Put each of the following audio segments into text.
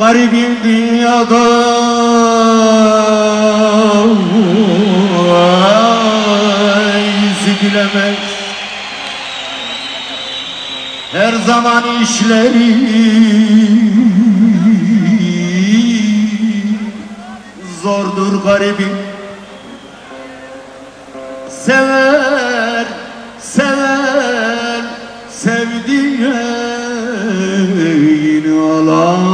Garibim dünyada. Yüzü gülemez. Her zaman işleri. Zordur garibim. Sever, sever, sevdiğini alamaz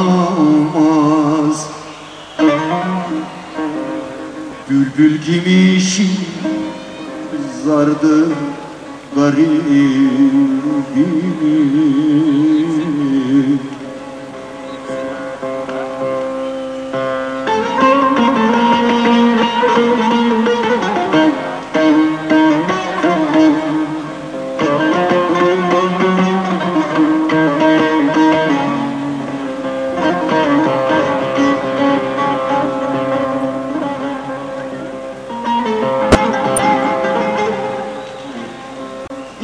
Bülbül gibi zardı garibim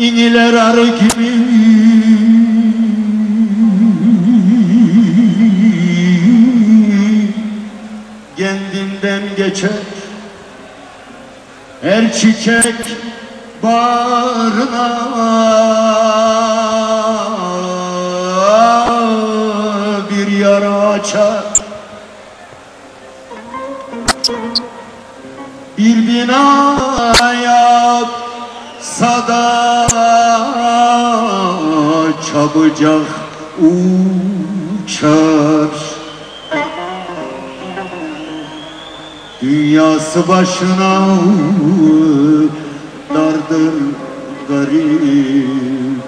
İniler arı gibi Kendinden geçer Her çiçek bağrına Bir yara açar. Bir bina yapsa da çabucak uçar. Dünyası başına dardır garibim.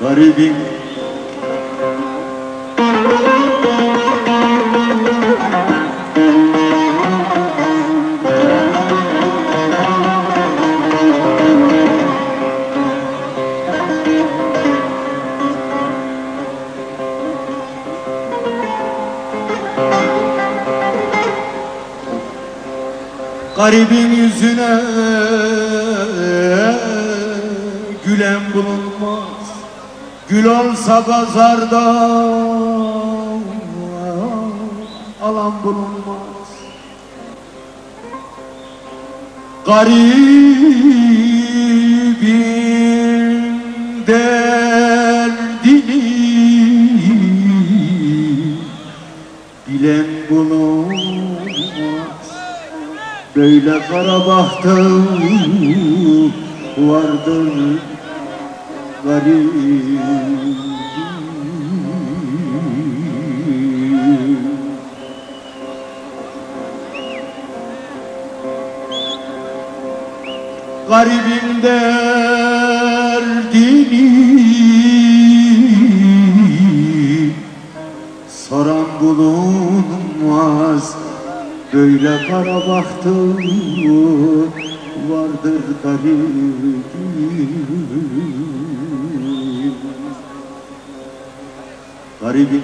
Garibim Garibin yüzüne gülen bulunmaz. Gül olsa pazarda alan bulunmaz. Garibin derdini bilen bulunmaz Böyle kara bahtım vardır garibim. Garibin Böyle kara bahtım vardır garibim Garibim